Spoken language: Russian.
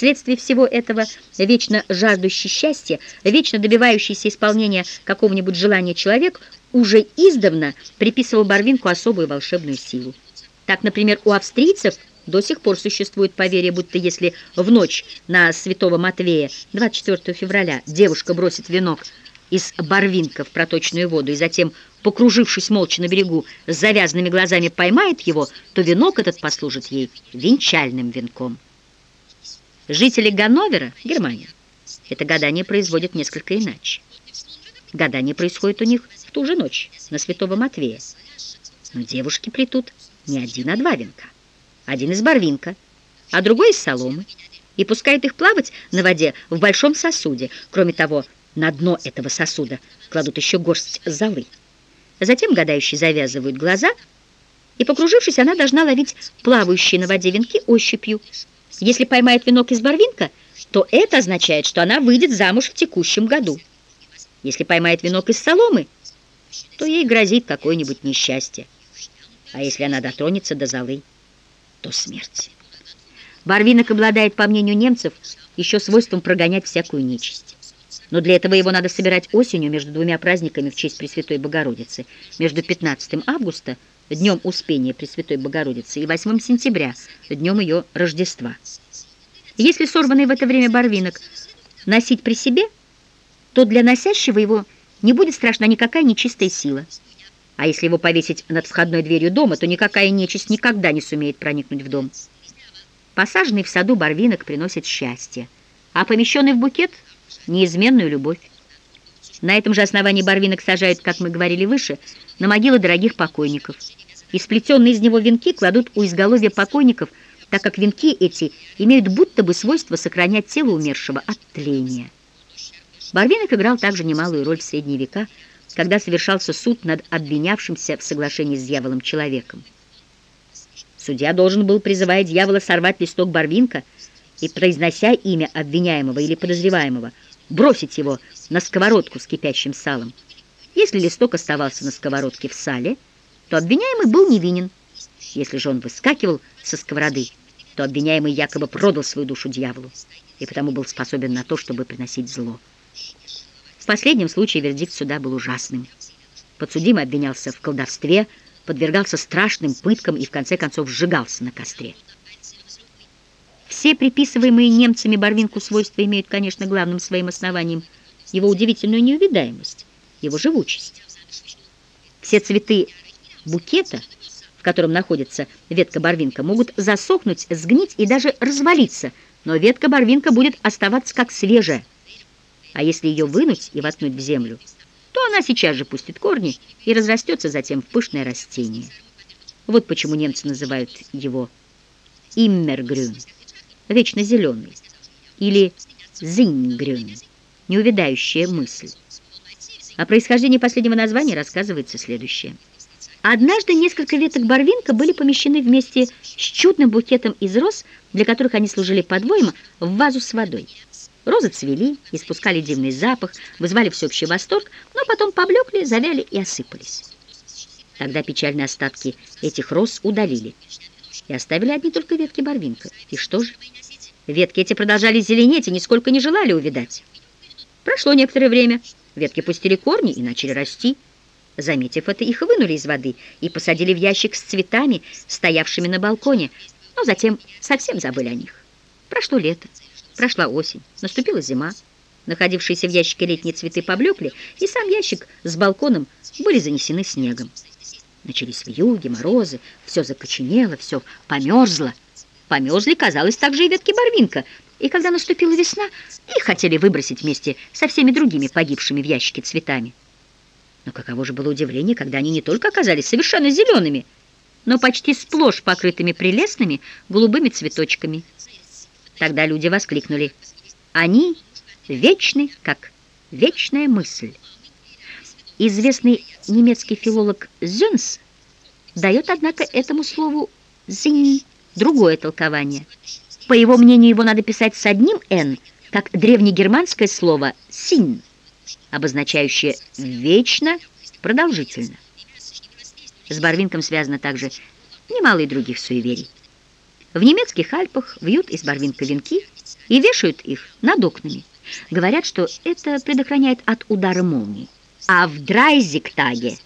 Вследствие всего этого вечно жаждущий счастья, вечно добивающийся исполнения какого-нибудь желания человек уже издавна приписывал Барвинку особую волшебную силу. Так, например, у австрийцев до сих пор существует поверье, будто если в ночь на Святого Матвея, 24 февраля, девушка бросит венок из барвинка в проточную воду и затем, покружившись молча на берегу, с завязанными глазами поймает его, то венок этот послужит ей венчальным венком. Жители Ганновера, Германия, это гадание производят несколько иначе. Гадание происходит у них в ту же ночь, на Святого Матвея. Но девушки плетут не один, а два венка. Один из барвинка, а другой из соломы, и пускают их плавать на воде в большом сосуде. Кроме того, на дно этого сосуда кладут еще горсть золы. Затем гадающие завязывают глаза, и, покружившись, она должна ловить плавающие на воде венки ощупью. Если поймает венок из барвинка, то это означает, что она выйдет замуж в текущем году. Если поймает венок из соломы, то ей грозит какое-нибудь несчастье. А если она дотронется до золы, то смерть. Барвинок обладает, по мнению немцев, еще свойством прогонять всякую нечисть. Но для этого его надо собирать осенью между двумя праздниками в честь Пресвятой Богородицы, между 15 августа – днем Успения Пресвятой Богородицы, и 8 сентября, днем ее Рождества. Если сорванный в это время барвинок носить при себе, то для носящего его не будет страшна никакая нечистая сила. А если его повесить над входной дверью дома, то никакая нечисть никогда не сумеет проникнуть в дом. Посаженный в саду барвинок приносит счастье, а помещенный в букет – неизменную любовь. На этом же основании барвинок сажают, как мы говорили выше, на могилы дорогих покойников. И сплетенные из него венки кладут у изголовья покойников, так как венки эти имеют будто бы свойство сохранять тело умершего от тления. Барвинок играл также немалую роль в средние века, когда совершался суд над обвинявшимся в соглашении с дьяволом человеком. Судья должен был, призывая дьявола, сорвать листок Барвинка и, произнося имя обвиняемого или подозреваемого, бросить его на сковородку с кипящим салом. Если листок оставался на сковородке в сале, то обвиняемый был невинен. Если же он выскакивал со сковороды, то обвиняемый якобы продал свою душу дьяволу и потому был способен на то, чтобы приносить зло. В последнем случае вердикт суда был ужасным. Подсудимый обвинялся в колдовстве, подвергался страшным пыткам и в конце концов сжигался на костре. Все приписываемые немцами Барвинку свойства имеют, конечно, главным своим основанием его удивительную неувидаемость, его живучесть. Все цветы букета, в котором находится ветка Барвинка, могут засохнуть, сгнить и даже развалиться, но ветка Барвинка будет оставаться как свежая. А если ее вынуть и воткнуть в землю, то она сейчас же пустит корни и разрастется затем в пышное растение. Вот почему немцы называют его иммергрюн вечно зеленый, или зингрюн, неувядающая мысль. О происхождении последнего названия рассказывается следующее. Однажды несколько веток барвинка были помещены вместе с чудным букетом из роз, для которых они служили подвоем, в вазу с водой. Розы цвели, испускали дивный запах, вызвали всеобщий восторг, но потом поблекли, завяли и осыпались. Тогда печальные остатки этих роз удалили и оставили одни только ветки барвинка. И что же? Ветки эти продолжали зеленеть и нисколько не желали увидать. Прошло некоторое время. Ветки пустили корни и начали расти. Заметив это, их вынули из воды и посадили в ящик с цветами, стоявшими на балконе, но затем совсем забыли о них. Прошло лето, прошла осень, наступила зима. Находившиеся в ящике летние цветы поблекли, и сам ящик с балконом были занесены снегом. Начались вьюги, морозы, все закоченело, все померзло. Померзли, казалось, также и ветки барвинка, и когда наступила весна, их хотели выбросить вместе со всеми другими погибшими в ящике цветами. Но каково же было удивление, когда они не только оказались совершенно зелеными, но почти сплошь покрытыми прелестными голубыми цветочками. Тогда люди воскликнули «Они вечны, как вечная мысль». Известный немецкий филолог Зюнс дает, однако, этому слову «зинь» другое толкование. По его мнению, его надо писать с одним «н», как древнегерманское слово «син», обозначающее «вечно», «продолжительно». С Барвинком связано также немало и других суеверий. В немецких Альпах вьют из барвинка венки, и вешают их над окнами. Говорят, что это предохраняет от удара молнии. А в Драйзиктаге